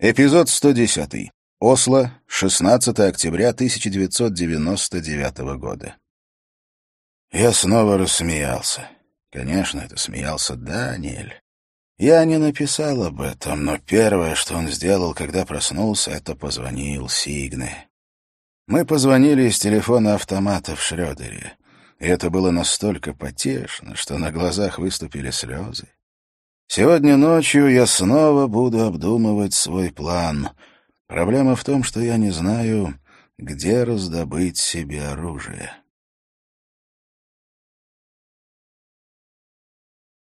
Эпизод 110. Осло, 16 октября 1999 года. Я снова рассмеялся. Конечно, это смеялся Даниэль. Я не написал об этом, но первое, что он сделал, когда проснулся, это позвонил Сигне. Мы позвонили из телефона автомата в Шрёдере. И это было настолько потешно, что на глазах выступили слезы. Сегодня ночью я снова буду обдумывать свой план. Проблема в том, что я не знаю, где раздобыть себе оружие.